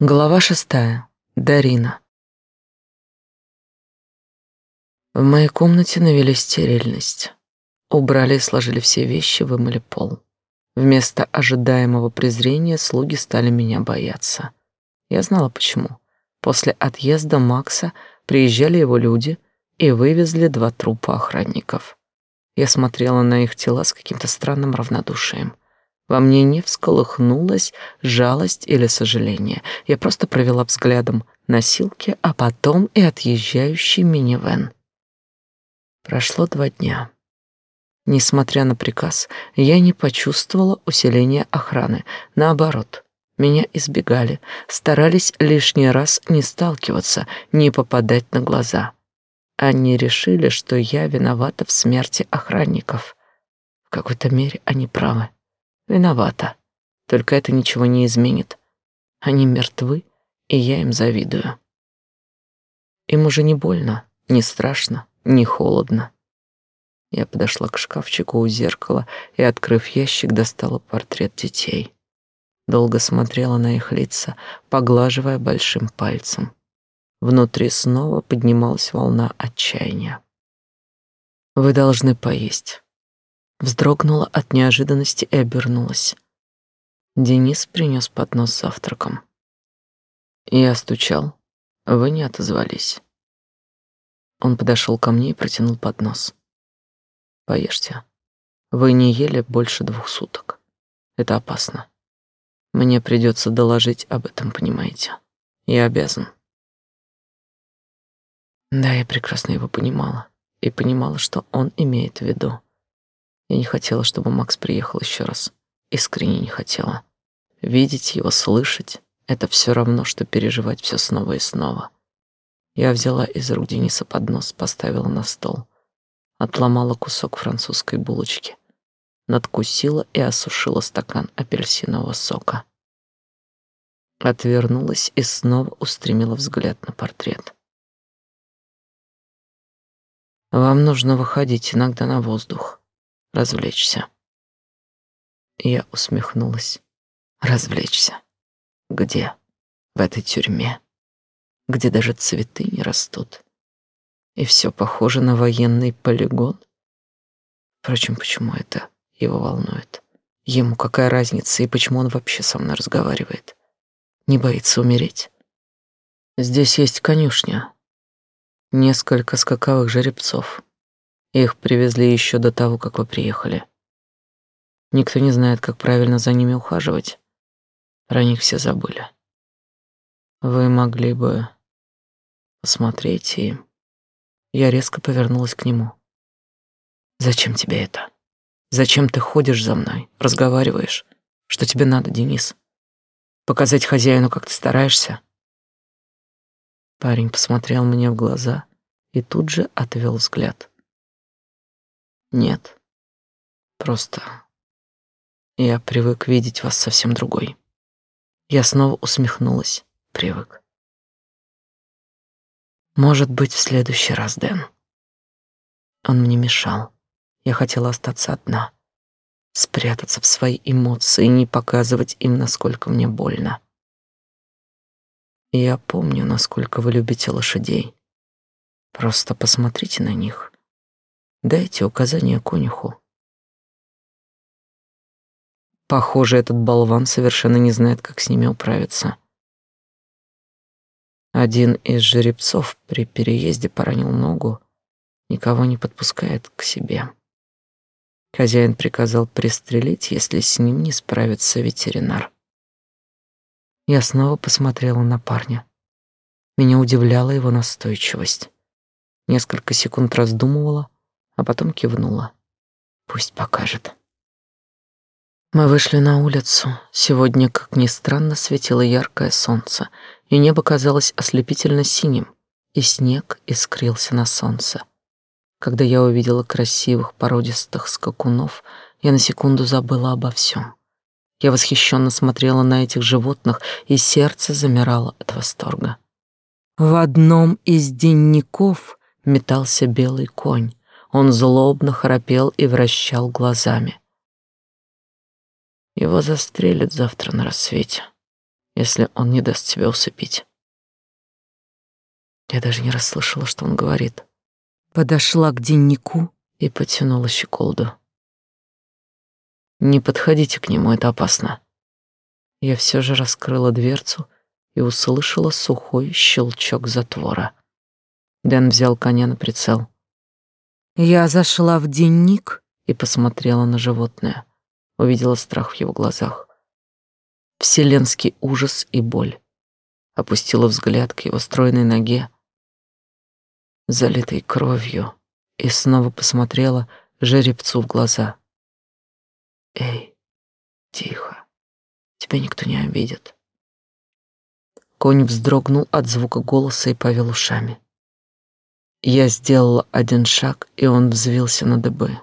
Глава шестая. Дарина. В моей комнате навели стерильность. Убрали и сложили все вещи, вымыли пол. Вместо ожидаемого презрения слуги стали меня бояться. Я знала почему. После отъезда Макса приезжали его люди и вывезли два трупа охранников. Я смотрела на их тела с каким-то странным равнодушием. Во мне не всколыхнулась жалость или сожаление. Я просто провела взглядом носилки, а потом и отъезжающий минивэн. Прошло два дня. Несмотря на приказ, я не почувствовала усиления охраны. Наоборот, меня избегали, старались лишний раз не сталкиваться, не попадать на глаза. Они решили, что я виновата в смерти охранников. В какой-то мере они правы. Виновата. Только это ничего не изменит. Они мертвы, и я им завидую. Им уже не больно, не страшно, не холодно. Я подошла к шкафчику у зеркала и, открыв ящик, достала портрет детей. Долго смотрела на их лица, поглаживая большим пальцем. Внутри снова поднималась волна отчаяния. Вы должны поесть вздрогнула от неожиданности и обернулась. Денис принес поднос с завтраком. Я стучал, вы не отозвались. Он подошел ко мне и протянул поднос. Поешьте. Вы не ели больше двух суток. Это опасно. Мне придется доложить об этом, понимаете? Я обязан. Да, я прекрасно его понимала и понимала, что он имеет в виду. Я не хотела, чтобы Макс приехал еще раз. Искренне не хотела. Видеть его, слышать — это все равно, что переживать все снова и снова. Я взяла из рук Дениса поднос, поставила на стол. Отломала кусок французской булочки. Надкусила и осушила стакан апельсинового сока. Отвернулась и снова устремила взгляд на портрет. Вам нужно выходить иногда на воздух развлечься. Я усмехнулась. Развлечься. Где? В этой тюрьме, где даже цветы не растут. И все похоже на военный полигон. Впрочем, почему это его волнует? Ему какая разница, и почему он вообще со мной разговаривает? Не боится умереть? Здесь есть конюшня. Несколько скаковых жеребцов. Их привезли еще до того, как вы приехали. Никто не знает, как правильно за ними ухаживать. Про них все забыли. Вы могли бы посмотреть и... Я резко повернулась к нему. Зачем тебе это? Зачем ты ходишь за мной, разговариваешь? Что тебе надо, Денис? Показать хозяину, как ты стараешься? Парень посмотрел мне в глаза и тут же отвел взгляд. Нет. Просто я привык видеть вас совсем другой. Я снова усмехнулась. Привык. Может быть, в следующий раз, Дэн. Он мне мешал. Я хотела остаться одна, спрятаться в свои эмоции и не показывать им, насколько мне больно. Я помню, насколько вы любите лошадей. Просто посмотрите на них. Дайте указание конюху. Похоже, этот болван совершенно не знает, как с ними управиться. Один из жеребцов при переезде поранил ногу, никого не подпускает к себе. Хозяин приказал пристрелить, если с ним не справится ветеринар. Я снова посмотрела на парня. Меня удивляла его настойчивость. Несколько секунд раздумывала, а потом кивнула. Пусть покажет. Мы вышли на улицу. Сегодня, как ни странно, светило яркое солнце, и небо казалось ослепительно синим, и снег искрился на солнце. Когда я увидела красивых породистых скакунов, я на секунду забыла обо всем. Я восхищенно смотрела на этих животных, и сердце замирало от восторга. В одном из денников метался белый конь. Он злобно храпел и вращал глазами. Его застрелят завтра на рассвете. если он не даст тебя усыпить. Я даже не расслышала, что он говорит. Подошла к деннику и потянула щеколду. Не подходите к нему, это опасно. Я все же раскрыла дверцу и услышала сухой щелчок затвора. Дэн взял коня на прицел. Я зашла в денник и посмотрела на животное. Увидела страх в его глазах. Вселенский ужас и боль. Опустила взгляд к его стройной ноге, залитой кровью, и снова посмотрела жеребцу в глаза. Эй, тихо. Тебя никто не обидит. Конь вздрогнул от звука голоса и повел ушами. Я сделала один шаг, и он взвился на дыбы.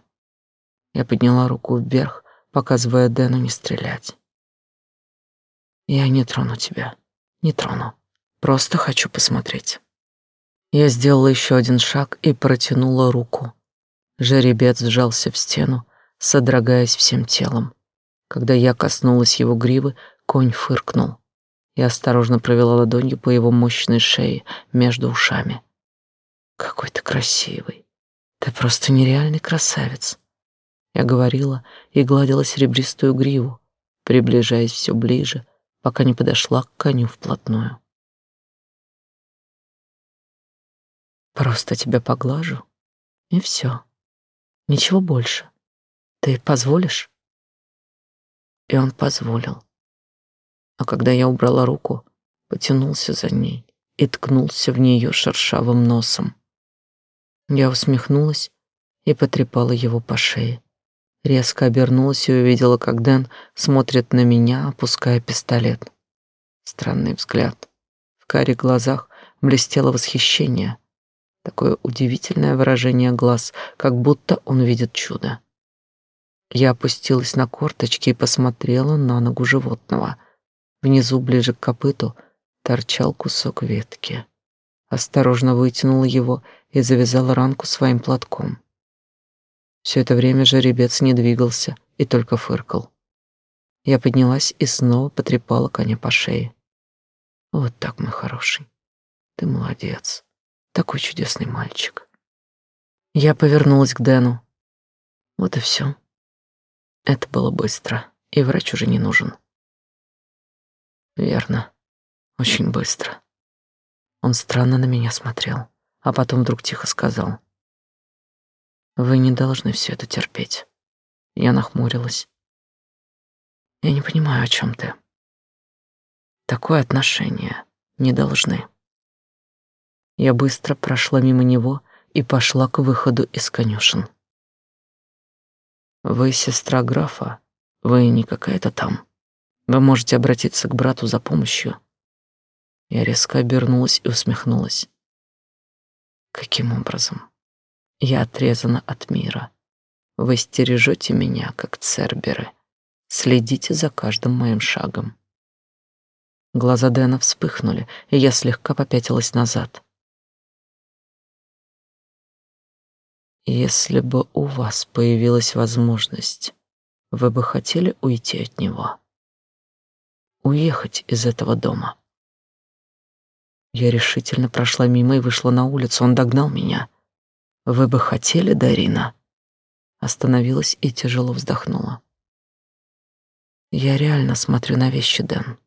Я подняла руку вверх, показывая Дэну не стрелять. Я не трону тебя, не трону. Просто хочу посмотреть. Я сделала еще один шаг и протянула руку. Жеребец сжался в стену, содрогаясь всем телом. Когда я коснулась его гривы, конь фыркнул. Я осторожно провела ладонью по его мощной шее между ушами. Какой ты красивый. Ты просто нереальный красавец. Я говорила и гладила серебристую гриву, приближаясь все ближе, пока не подошла к коню вплотную. Просто тебя поглажу, и все. Ничего больше. Ты позволишь? И он позволил. А когда я убрала руку, потянулся за ней и ткнулся в нее шершавым носом. Я усмехнулась и потрепала его по шее. Резко обернулась и увидела, как Дэн смотрит на меня, опуская пистолет. Странный взгляд. В карих глазах блестело восхищение. Такое удивительное выражение глаз, как будто он видит чудо. Я опустилась на корточки и посмотрела на ногу животного. Внизу, ближе к копыту, торчал кусок ветки. Осторожно вытянула его и завязала ранку своим платком. Все это время жеребец не двигался и только фыркал. Я поднялась и снова потрепала коня по шее. Вот так, мой хороший. Ты молодец. Такой чудесный мальчик. Я повернулась к Дэну. Вот и все. Это было быстро, и врач уже не нужен. Верно. Очень быстро. Он странно на меня смотрел, а потом вдруг тихо сказал: "Вы не должны все это терпеть". Я нахмурилась. Я не понимаю, о чем ты. Такое отношение не должны. Я быстро прошла мимо него и пошла к выходу из конюшен. Вы сестра графа, вы не какая-то там. Вы можете обратиться к брату за помощью. Я резко обернулась и усмехнулась. Каким образом? Я отрезана от мира. Вы стережете меня, как церберы. Следите за каждым моим шагом. Глаза Дэна вспыхнули, и я слегка попятилась назад. Если бы у вас появилась возможность, вы бы хотели уйти от него? Уехать из этого дома? Я решительно прошла мимо и вышла на улицу. Он догнал меня. Вы бы хотели, Дарина? Остановилась и тяжело вздохнула. Я реально смотрю на вещи, Дэн.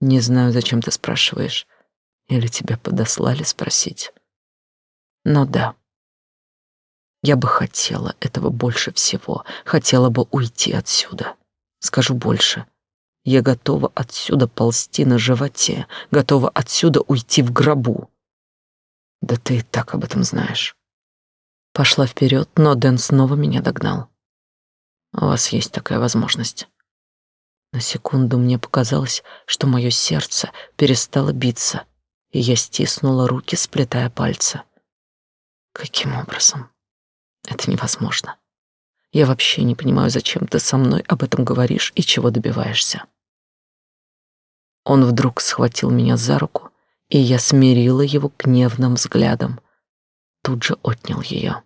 Не знаю, зачем ты спрашиваешь. Или тебя подослали спросить. Но да. Я бы хотела этого больше всего, хотела бы уйти отсюда. Скажу больше. Я готова отсюда ползти на животе, готова отсюда уйти в гробу. Да ты и так об этом знаешь. Пошла вперед, но Дэн снова меня догнал. У вас есть такая возможность. На секунду мне показалось, что мое сердце перестало биться, и я стиснула руки, сплетая пальцы. Каким образом? Это невозможно. Я вообще не понимаю, зачем ты со мной об этом говоришь и чего добиваешься. Он вдруг схватил меня за руку, и я смирила его гневным взглядом. Тут же отнял ее.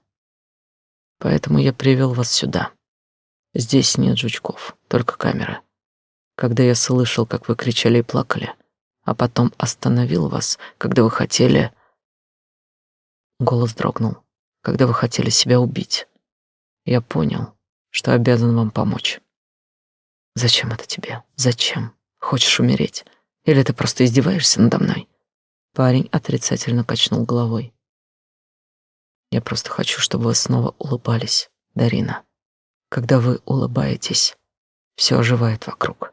Поэтому я привел вас сюда. Здесь нет жучков, только камеры. когда я слышал, как вы кричали и плакали, а потом остановил вас, когда вы хотели...» Голос дрогнул. «Когда вы хотели себя убить. Я понял, что обязан вам помочь. Зачем это тебе? Зачем? Хочешь умереть? Или ты просто издеваешься надо мной?» Парень отрицательно качнул головой. «Я просто хочу, чтобы вы снова улыбались, Дарина. Когда вы улыбаетесь, все оживает вокруг».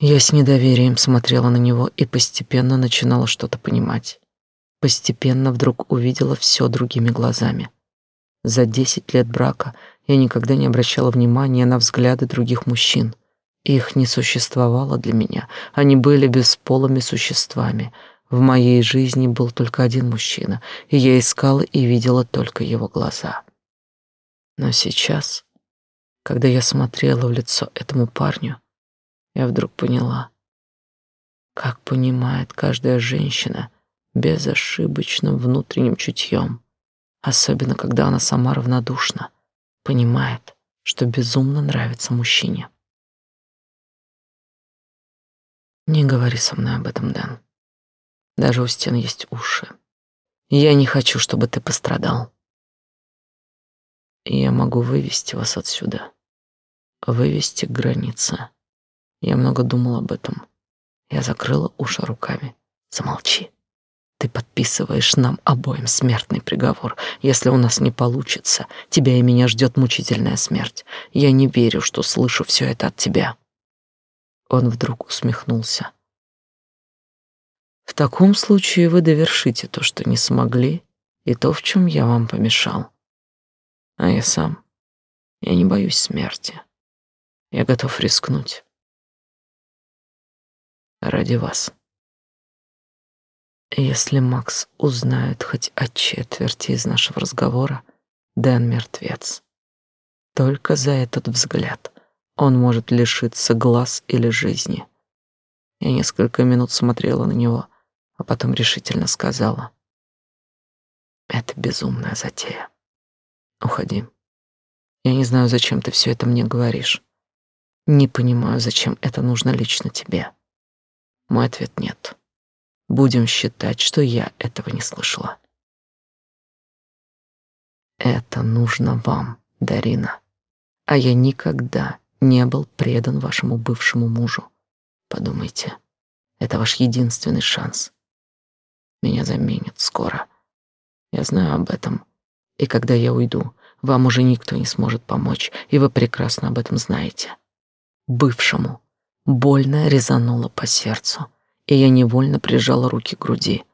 Я с недоверием смотрела на него и постепенно начинала что-то понимать. Постепенно вдруг увидела все другими глазами. За десять лет брака я никогда не обращала внимания на взгляды других мужчин. Их не существовало для меня. Они были бесполыми существами. В моей жизни был только один мужчина, и я искала и видела только его глаза. Но сейчас, когда я смотрела в лицо этому парню, я вдруг поняла, как понимает каждая женщина безошибочным внутренним чутьем, особенно когда она сама равнодушна, понимает, что безумно нравится мужчине. Не говори со мной об этом, Дэн. Даже у стен есть уши. Я не хочу, чтобы ты пострадал. Я могу вывести вас отсюда. Вывести к границе. Я много думал об этом. Я закрыла уши руками. Замолчи. Ты подписываешь нам обоим смертный приговор. Если у нас не получится, тебя и меня ждет мучительная смерть. Я не верю, что слышу все это от тебя. Он вдруг усмехнулся. В таком случае вы довершите то, что не смогли, и то, в чем я вам помешал. А я сам, я не боюсь смерти. Я готов рискнуть. Ради вас. Если Макс узнает хоть о четверти из нашего разговора, Дэн мертвец. Только за этот взгляд он может лишиться глаз или жизни. Я несколько минут смотрела на него, а потом решительно сказала: "Это безумная затея. Уходи. Я не знаю, зачем ты все это мне говоришь. Не понимаю, зачем это нужно лично тебе". Мой ответ нет. Будем считать, что я этого не слышала. Это нужно вам, Дарина. А я никогда не был предан вашему бывшему мужу. Подумайте, это ваш единственный шанс. Меня заменят скоро. Я знаю об этом. И когда я уйду, вам уже никто не сможет помочь, и вы прекрасно об этом знаете. Бывшему больно резануло по сердцу, и я невольно прижала руки к груди.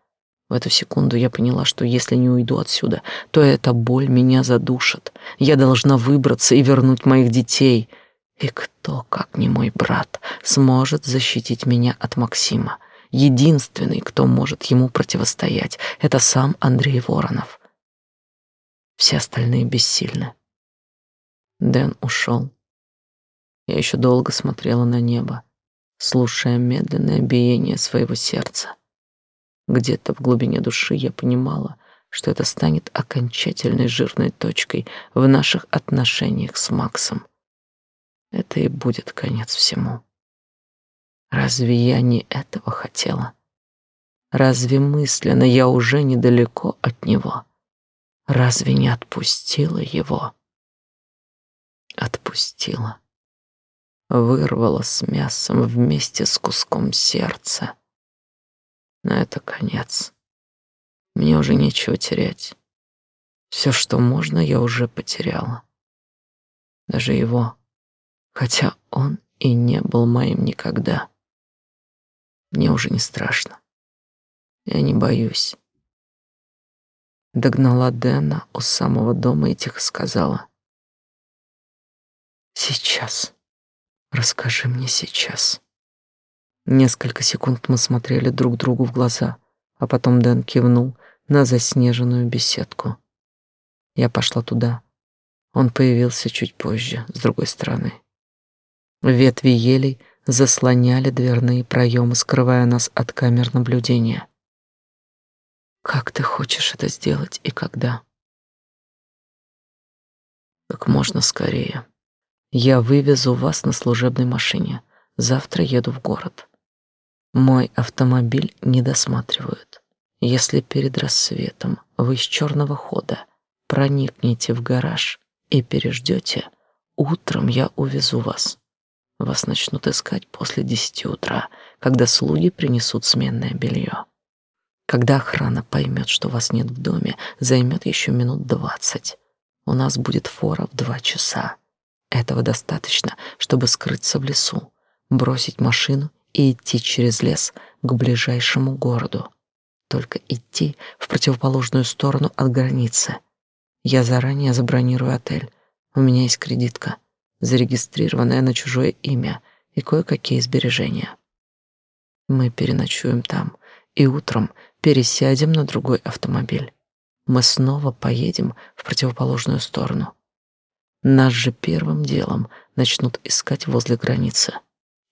В эту секунду я поняла, что если не уйду отсюда, то эта боль меня задушит. Я должна выбраться и вернуть моих детей — и кто, как не мой брат, сможет защитить меня от Максима? Единственный, кто может ему противостоять, это сам Андрей Воронов. Все остальные бессильны. Дэн ушел. Я еще долго смотрела на небо, слушая медленное биение своего сердца. Где-то в глубине души я понимала, что это станет окончательной жирной точкой в наших отношениях с Максом. Это и будет конец всему. Разве я не этого хотела? Разве мысленно я уже недалеко от него? Разве не отпустила его? Отпустила. Вырвала с мясом вместе с куском сердца. Но это конец. Мне уже нечего терять. Все, что можно, я уже потеряла. Даже его хотя он и не был моим никогда. Мне уже не страшно. Я не боюсь. Догнала Дэна у самого дома и тихо сказала. «Сейчас. Расскажи мне сейчас». Несколько секунд мы смотрели друг другу в глаза, а потом Дэн кивнул на заснеженную беседку. Я пошла туда. Он появился чуть позже, с другой стороны. Ветви елей заслоняли дверные проемы, скрывая нас от камер наблюдения. Как ты хочешь это сделать и когда? Как можно скорее. Я вывезу вас на служебной машине. Завтра еду в город. Мой автомобиль не досматривают. Если перед рассветом вы из черного хода проникнете в гараж и переждете, утром я увезу вас. Вас начнут искать после десяти утра, когда слуги принесут сменное белье. Когда охрана поймет, что вас нет в доме, займет еще минут двадцать. У нас будет фора в два часа. Этого достаточно, чтобы скрыться в лесу, бросить машину и идти через лес к ближайшему городу. Только идти в противоположную сторону от границы. Я заранее забронирую отель. У меня есть кредитка, зарегистрированная на чужое имя и кое-какие сбережения. Мы переночуем там и утром пересядем на другой автомобиль. Мы снова поедем в противоположную сторону. Нас же первым делом начнут искать возле границы.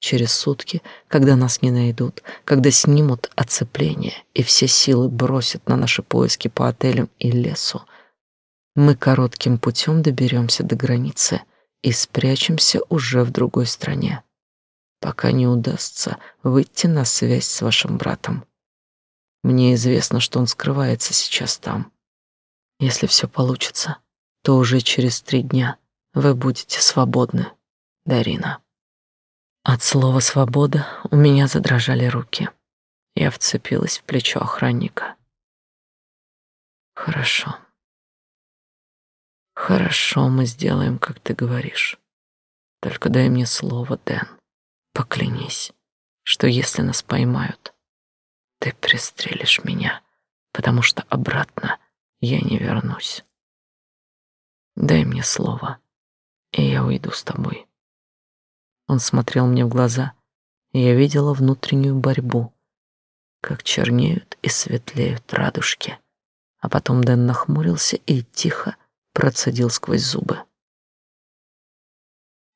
Через сутки, когда нас не найдут, когда снимут оцепление и все силы бросят на наши поиски по отелям и лесу, мы коротким путем доберемся до границы и спрячемся уже в другой стране, пока не удастся выйти на связь с вашим братом. Мне известно, что он скрывается сейчас там. Если все получится, то уже через три дня вы будете свободны, Дарина. От слова «свобода» у меня задрожали руки. Я вцепилась в плечо охранника. Хорошо. Хорошо, мы сделаем, как ты говоришь. Только дай мне слово, Дэн. Поклянись, что если нас поймают, ты пристрелишь меня, потому что обратно я не вернусь. Дай мне слово, и я уйду с тобой. Он смотрел мне в глаза, и я видела внутреннюю борьбу, как чернеют и светлеют радужки. А потом Дэн нахмурился и тихо процедил сквозь зубы.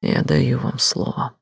Я даю вам слово.